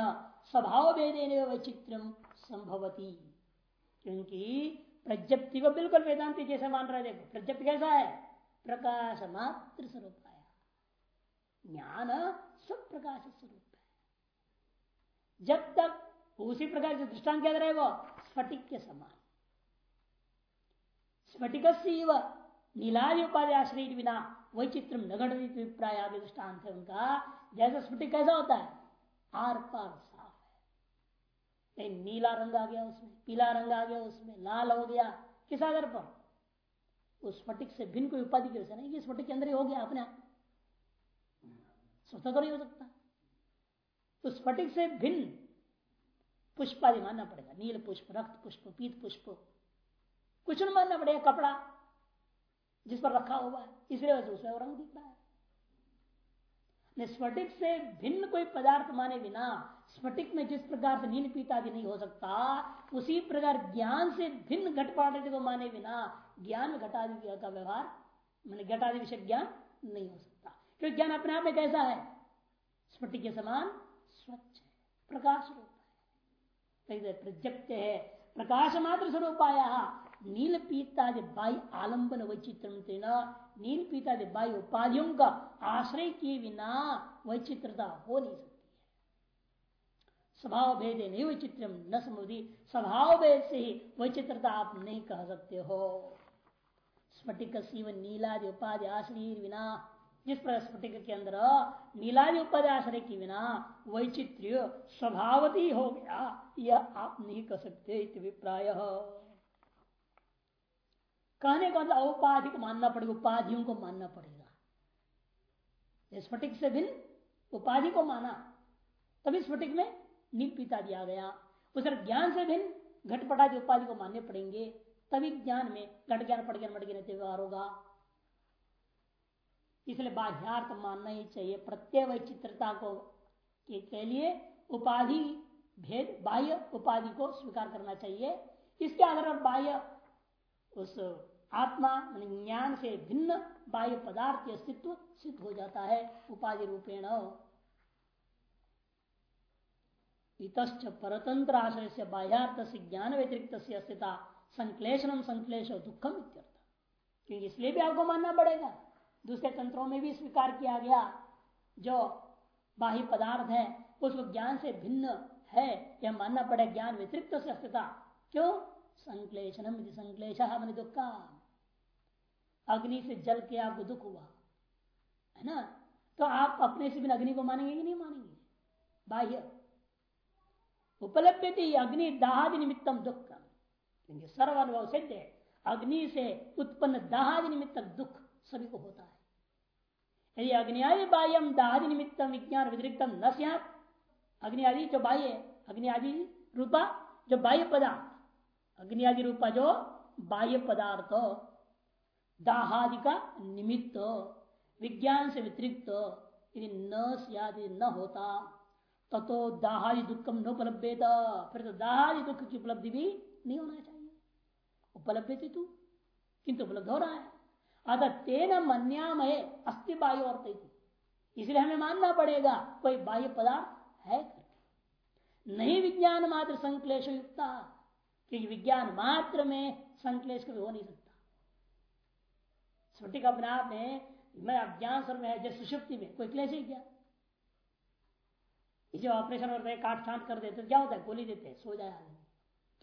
S1: स्वभाव भेदे वैचित्र संभवती। क्योंकि प्रज्ञप्ति को बिल्कुल वेदांति जैसे मान रहे देखो प्रज्ञप्ति कैसा है? प्रकाश मात्र स्वरूप आया ज्ञान सब स्वरूप है। जब तक उसी प्रकार से दृष्टांत क्या रहे वो? स्फटिक के समान। स्फटिक नीलादि उपाधि आश्रय बिना वही चित्र नगढ़ अभिप्राय दृष्टांत है उनका। जैसे स्फटिक कैसा होता है? आर पार साफ़ है नीला रंग आ गया उसमें, पीला रंग आ गया उसमें, लाल हो गया। किस आधार पर? उस स्फटिक से भिन्न कोई उपाधि की वजह नहीं स्फटिक के अंदर ही हो गया अपने आप। स्वतः तो नहीं हो सकता। तो स्फटिक से भिन्न पुष्प आदि मानना पड़ेगा। नील पुष्प, रक्त पुष्प, पीत पुष्प, कुछ नहीं मानना पड़ेगा, कपड़ा जिस पर रखा हुआ है, इसलिए वजह उसमें रंग दिख रहा है। स्फटिक से भिन्न कोई पदार्थ माने बिना, स्फटिक में जिस प्रकार से नील पीता आदि नहीं हो सकता, उसी प्रकार ज्ञान से भिन्न घटपाट को माने बिना, ज्ञान घटादि का व्यवहार, मैंने घटादि विषय ज्ञान नहीं हो सकता। क्योंकि ज्ञान अपने आप में कैसा है? स्फटिक के समान स्वच्छ है, प्रकाश रूप है। प्रजक्त है, प्रकाश मात्र स्वरूप आया। नील पीतादि बाई आलंबन वैचित्र नील पीतादि बाई उपाधियों का आश्रय किए बिना वैचित्रता हो नहीं सकती स्वभाव भेद नहीं वैचित्र न समुदी स्वभाव भेद से ही वैचित्रता आप नहीं कह सकते हो स्फटिक शिव नीलादि उपाधि आश्रय बिना जिस पर स्फटिक के अंदर नीलादि उपाधि आश्रय के बिना वैचित्र्य स्वभावती हो गया यह आप नहीं कह सकते अभिप्राय कहने का मतलब औपाधिक मानना पड़ेगा, उपाधियों को मानना पड़ेगा। स्फटिक से भिन्न उपाधि को माना। तभी स्फटिक में नील पीता दिया गया। उस ज्ञान से भिन्न घटपटादि उपाधि को मानने पड़ेंगे, तभी ज्ञान में घट ज्ञान, पट ज्ञान, मट ज्ञान व्यवहार होगा। इसलिए बाह्यार्थ मानना ही चाहिए। प्रत्यय वैचित्रता को, के लिए उपाधि भेद, बाह्य उपाधि को स्वीकार करना चाहिए। इसके आधार पर बाह्य उस आत्मा ज्ञान से भिन्न बाह्य पदार्थ अस्तित्व सिद्ध हो जाता है, उपाधि रूपेण। इत परतंत्र आश्रय से बाह्यार्थ से ज्ञान व्यतिरिक्त से अस्थिता संकलेशनम संकलेश दुखम क्योंकि इसलिए भी आपको मानना पड़ेगा। दूसरे तंत्रों में भी स्वीकार किया गया। जो बाह्य पदार्थ है, उसको ज्ञान से भिन्न है, यह मानना पड़ेगा ज्ञान व्यतिरिक्त से अस्थिता क्यों? संकलेशनम संकलेश मैंने दुखा। अग्नि से जल के आपको दुख हुआ, है ना? तो आप अपने से भी अग्नि को मानेंगे कि नहीं मानेंगे? बाह्य। उपलब्ध थी अग्नि दाहादि निमित्तम दुख। क्योंकि सर्वानुभव सिद्ध है, अग्नि से उत्पन्न दाहादि निमित्त दुख सभी को होता है। यदि अग्नि आदि बाह्यम दाहादि निमित्तम विज्ञान व्यतिरिक्तम न अग्नि आदि जो बाह्य अग्नि आदि रूपा, जो बाह्य पदार्थ अग्नि आदि रूपा जो बाह्य पदार्थ दाहादि का निमित्त, विज्ञान से व्यतिरिक्त यदि न सियादि न होता, ततो दाहादि दुखम न उपलब्ध फिर तो दाहादि दुख की उपलब्धि भी नहीं होना चाहिए। उपलब्ध थी तू, किंतु उपलब्ध हो रहा है। अतः तेन मन्यामय अस्थि बाह्य और इसलिए हमें मानना पड़ेगा, कोई बाह्य पदार्थ है करके। नहीं विज्ञान मात्र संकलेश युक्ता क्योंकि विज्ञान मात्र में संकलेश कभी हो नहीं सकता। स्फटिक अपने आप में मैं अज्ञान स्वर में है, जैसे सुषुप्ति में, कोई क्लेश ही क्या? जो ऑपरेशन होता है काट छाट कर देते क्या होता है? गोली देते हैं, सो जाए आदमी।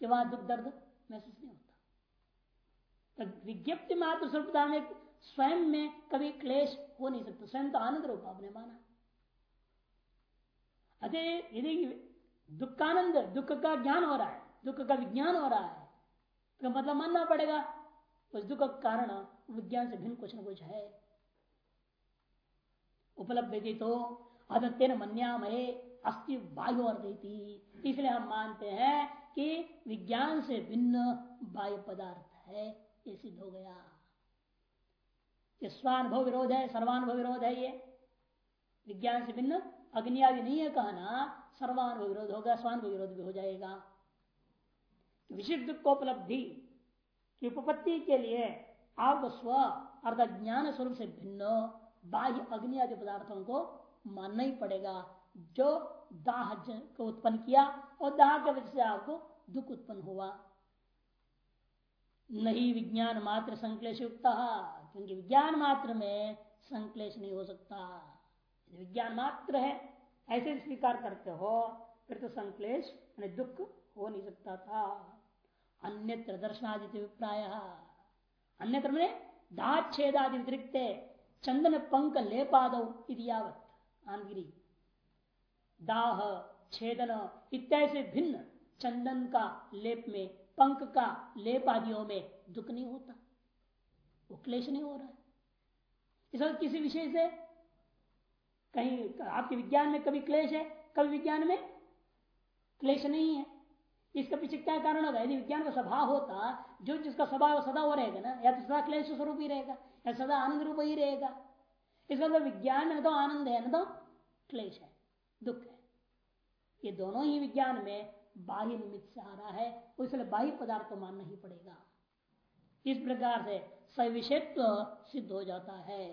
S1: के बाद दुख, दर्द महसूस नहीं होता। तो विज्ञप्ति मात्र स्वरूपता में स्वयं में कभी क्लेश हो नहीं सकता। स्वयं तो आनंद रूप आपने माना। अरे यदि दुखानंद, दुख का ज्ञान हो रहा है दुख का विज्ञान हो रहा है। तो मतलब मानना पड़ेगा। उस दुख का कारण विज्ञान से भिन्न कुछ न कुछ है। उपलब्धि तो अदत्य मन्यामय अस्थि वायु अर्धती इसलिए हम मानते हैं कि विज्ञान से भिन्न वायु पदार्थ है। ये सिद्ध हो गया। ये स्वानुभव विरोध है, सर्वानुभव विरोध है ये। विज्ञान से भिन्न अग्नि आदि नहीं है कहना, सर्वानुभव विरोध होगा, स्वानुभव विरोध भी हो जाएगा। विशिष्ट दुख को उपलब्धि की उपपत्ति के लिए आप स्व अर्थात ज्ञान स्वरूप से भिन्न बाह्य अग्नि आदि पदार्थों को मानना ही पड़ेगा। जो दाह को उत्पन्न किया और दाह के वजह से आपको दुख उत्पन्न हुआ। नहीं विज्ञान मात्र संकलेश क्योंकि विज्ञान मात्र में संकलेश नहीं हो सकता। विज्ञान मात्र है, ऐसे स्वीकार करते हो, फिर तो संकलेश दुख हो नहीं सकता था। अन्यत्र दर्शनादि अभिप्राय। अन्यत्र में दात छेदादि व्यतिरिक्त चंदन पंक लेपाद आनगिरी। दाह, छेदन इत्यादि से भिन्न चंदन का लेप में, पंख का लेप आदियों में दुख नहीं होता। वो क्लेश नहीं हो रहा है। इस किसी विषय से कहीं आपके विज्ञान में कभी क्लेश है, कभी विज्ञान में क्लेश नहीं है। इसका पीछे क्या कारण होगा? यदि विज्ञान का स्वभाव होता, जो जिसका स्वभाव सदा वो रहेगा ना? या तो सदा क्लेश स्वरूप ही रहेगा, या सदा आनंद रूप ही रहेगा? इसका मतलब विज्ञान में न तो आनंद है, न तो क्लेश है, दुख है। ये दोनों ही विज्ञान में बाह्य निमित्त से आ रहा है इसलिए बाह्य पदार्थ को मानना ही पड़ेगा। इस प्रकार से सविषयत्व सिद्ध हो जाता है।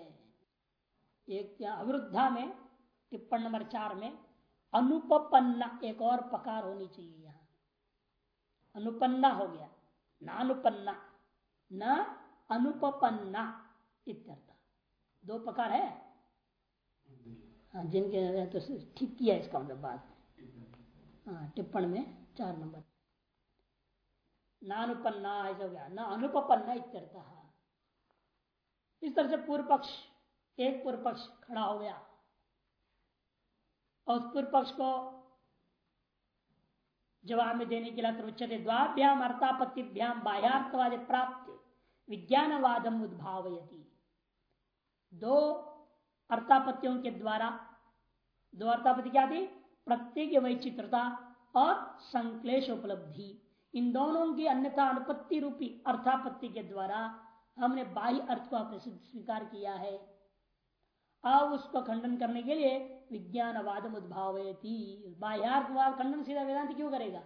S1: एक अवरुद्धा में, टिप्पण नंबर चार में अनुपन्ना एक और पकार होनी चाहिए। अनुपन्ना हो गया। नानुपन्ना न अनुपन्ना इत्यर्थ। दो प्रकार है। हाँ जिनके तो ठीक किया इसका मतलब बात। हाँ टिप्पण में चार नंबर। नानुपन्ना ऐसा हो गया। न अनुपन्ना इत्यर्थ। इस तरह से पूर्व पक्ष एक पूर्व पक्ष खड़ा हो गया। और उस पूर्व पक्ष को जवाब में देने के लिए उच्चते द्वाभ्याम अर्थापत्तिभ्याम बाह्यार्थवाद प्राप्त, विज्ञानवादम उद्भावयती। दो अर्थापत्तियों के द्वारा, दो अर्थापत्ति क्या थी? प्रत्येक वैचित्रता और संक्लेश उपलब्धि। इन दोनों की अन्यथा अनुपत्ति रूपी अर्थापत्ति के द्वारा हमने बाह्य अर्थ को अपने स्वीकार किया है। अब उसको खंडन करने के लिए विज्ञानवाद उद्भाव बाह्यार्थवाद खंडन सीधा वेदांत क्यों करेगा?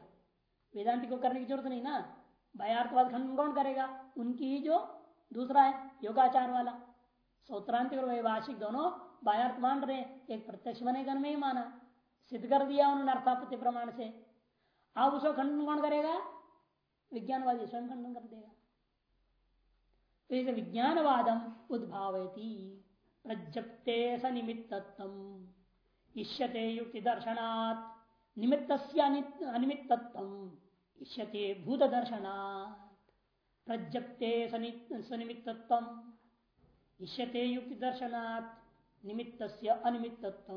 S1: वेदांति को करने की ज़रूरत नहीं ना? बाह्यार्थवाद खंडन कौन करेगा? उनकी ही जो दूसरा है, योगाचार वाला। सौत्रांतिक और वैभाषिक दोनों बाह्यार्थ मान रहे एक प्रत्यक्ष बने बनेगा में ही माना। सिद्ध कर दिया उन्होंने अर्थापत्ति प्रमाण से। अब उसको खंडन कौन करेगा? विज्ञानवादी स्वयं खंडन कर देगा। तो इसे विज्ञानवादम उद्भावती प्रजप्ते स निमित्तत्व इष्यते युक्ति दर्शनात् निमित्त अनिमित्तत्व इष्यते भूत दर्शनात् प्रजप्ते सनिमित्तत्व इष्यते युक्ति दर्शनात् निमित्त अनिमित्तत्व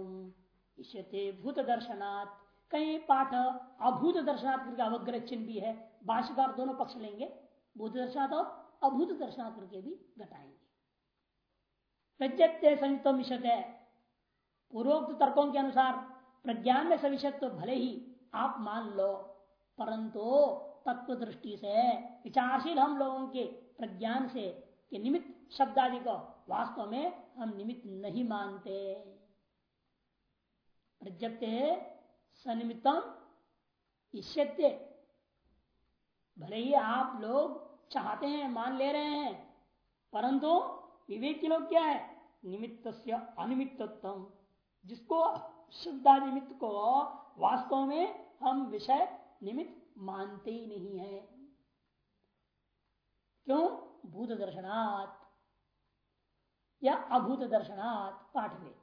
S1: इष्यते भूत दर्शनात् कई पाठ अभूत दर्शनात् करके अवग्रह चिन्ह भी है। भाष्यकार दोनों पक्ष लेंगे। भूत दर्शनात् और अभूत दर्शनात् करके भी घटाएँगे। प्रज्ञप्ते संयुक्त मिशत है पूर्वोक्त तर्कों के अनुसार प्रज्ञान में सविशत तो भले ही आप मान लो, परंतु तत्व दृष्टि से विचारशील हम लोगों के प्रज्ञान से कि निमित्त शब्द आदि को वास्तव में हम निमित्त नहीं मानते। प्रज्ञप्ते सनिमित्तम इष्यते। भले ही आप लोग चाहते हैं, मान ले रहे हैं, परंतु विवेक के लोग क्या है? निमित्त से अनिमित्तम जिसको शुद्धा निमित्त को वास्तव में हम विषय निमित्त मानते ही नहीं है। क्यों? भूत दर्शनात् या अभूत दर्शनात् पाठ में।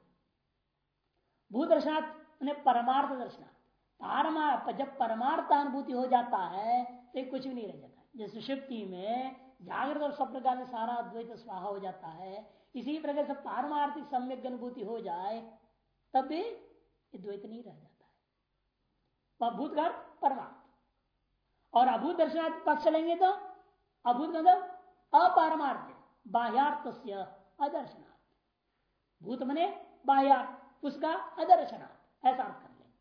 S1: भूत दर्शनात् परमार्थ दर्शनात् जब परमार्थ अनुभूति हो जाता है तो कुछ भी नहीं रह जाता। जैसे शिप्ति में जागृत और स्वप्न का सारा द्वैत स्वाहा हो जाता है। इसी प्रकार से पारमार्थिक सम्यक अनुभूति हो जाए, तब भी द्वैत नहीं रह जाता है। भूतकार परमार्थ। और अभूत दर्शनार्थ पक्ष लेंगे तो अभूत मतलब अपारमार्थ बाह्यार्थ अदर्शनार्थ। भूत मने बाह्यार्थ, उसका अदर्शनार्थ, ऐसा अर्थ कर लेंगे।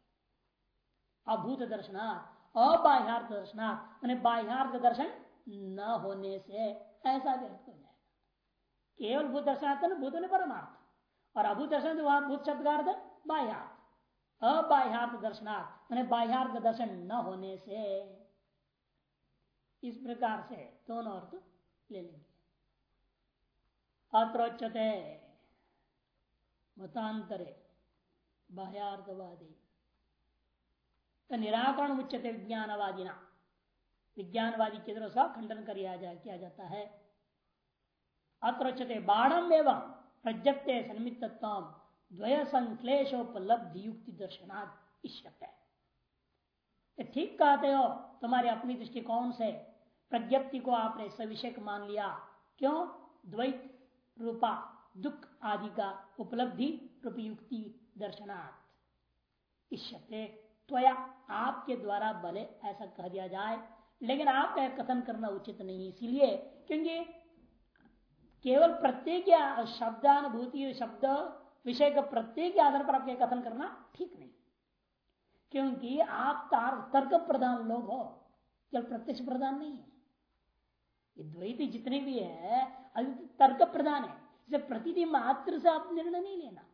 S1: अभूत दर्शनार्थ, अबाह्यार्थ दर्शनार्थ, मैंने बाह्यार्थ दर्शन न होने से ऐसा अर्थ हो जाएगा। केवल भूत दर्शनार्थ भूत ने परमार्थ। और अभूत दर्शन भूत शब्द बाह्यार्थ। अबाह्यार्थ दर्शनार्थ मैंने बाह्यार्थ दर्शन न होने से। इस प्रकार से दोनों अर्थ ले लेंगे। अत्रोचते मतांतरे बाह्यार्थवादी। तो निराकरण उच्चते विज्ञानवादी ना विज्ञानवादी की तरफ़ से खंडन कर किया जाता है। अत्रोचते बाणम एवं प्रजप्ते सन्मित द्वय संक्लेशोपलब्धि युक्ति दर्शनात् ठीक कहते हो, तुम्हारे अपनी दृष्टिकोण से प्रज्ञप्ति को आपने सविषय मान लिया। क्यों? द्वैत रूपा, दुख आदि का उपलब्धि रूप युक्ति दर्शनार्थ इष्यते। त्वया आपके द्वारा भले ऐसा कह दिया जाए लेकिन आपका कथन करना उचित नहीं इसीलिए क्योंकि केवल प्रत्येक शब्दानुभूति शब्द विषय का प्रत्येक आधार पर आपके कथन करना ठीक नहीं। क्योंकि आप तर्क प्रधान लोग हो केवल प्रत्यक्ष प्रधान नहीं है। द्वैती जितने भी है तो तर्क प्रधान है। इसे प्रतीति मात्र से आप निर्णय नहीं लेना।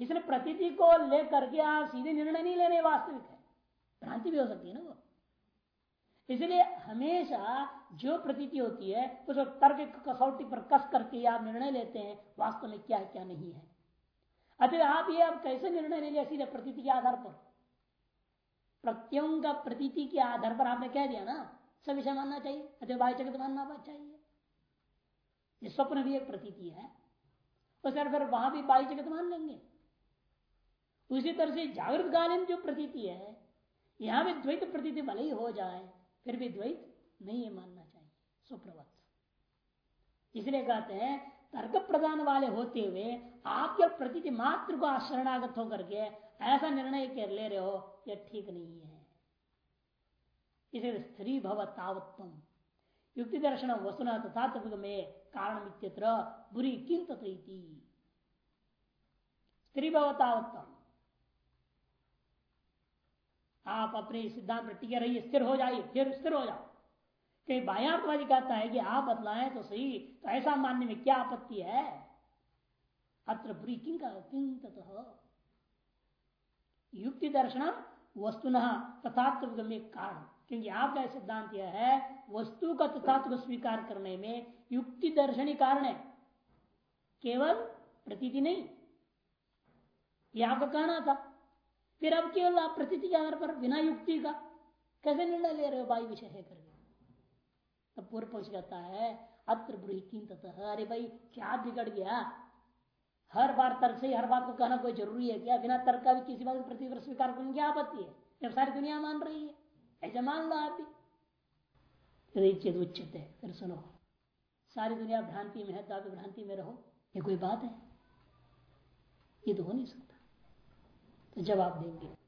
S1: इसलिए प्रतीति को लेकर के आप सीधे निर्णय नहीं लेने वास्तविक है। भ्रांति भी हो सकती है ना वो। इसलिए हमेशा जो प्रतीति होती है उसको तर्क कसौटी पर कस करके आप निर्णय लेते हैं, वास्तव में क्या है, क्या नहीं है। अतः आप ये आप कैसे निर्णय ले लिया सीधे प्रतीति के आधार पर? प्रत्ययों का प्रतीति के आधार पर आपने कह दिया ना, सब विषय मानना चाहिए, अतः जगत मानना चाहिए। ये स्वप्न भी एक प्रतीति है, उस फिर वहाँ भी बाह्य जगत मान लेंगे। उसी तरह से जागृत कालीन जो प्रतीति है, यहाँ भी द्वैत प्रतीति भले ही हो जाए फिर भी द्वैत नहीं मानना चाहिए। स्वप्रवत इसलिए कहते हैं, तर्क प्रदान वाले होते हुए आपके जब प्रतीति मात्र को आशरणागत होकर के ऐसा निर्णय कर ले रहे हो यह ठीक नहीं है। इसे स्त्री भव तावत्म युक्ति दर्शन वसुना तथा कारण बुरी किंत स्त्री भव तावत्म आप अपने सिद्धांत पर टिके रहिए, स्थिर हो जाइए, फिर स्थिर हो जाओ। कई बायार्थवादी कहता है कि आप बतलाएँ तो सही तो ऐसा मानने में क्या आपत्ति है? अत्र बुरी किंग किंग युक्ति दर्शन वस्तुन में कारण। क्योंकि आपका सिद्धांत यह है, वस्तु का तथात्व स्वीकार करने में युक्ति दर्शनी कारण है। केवल प्रतीति नहीं। यह आपका कहना था। फिर अब केवल आप प्रतीति के आधार पर बिना युक्ति का कैसे निर्णय ले रहे हो वायु विषय है करके? तब पूर्व पक्ष कहता है, अत्र ब्रीकिन तथा अरे भाई, क्या बिगड़ गया? हर बार तर्क से हर बात को कहना कोई ज़रूरी है क्या? बिना तर्क का भी किसी बात प्रति स्वीकार करने की आपत्ति है? जब सारी दुनिया मान रही है। ऐसे मान लो आप चेत उच्चते, फिर सुनो। सारी दुनिया भ्रांति में है तो आप भ्रांति में रहो। ये कोई बात है? ये तो हो नहीं सकता। जवाब देंगे।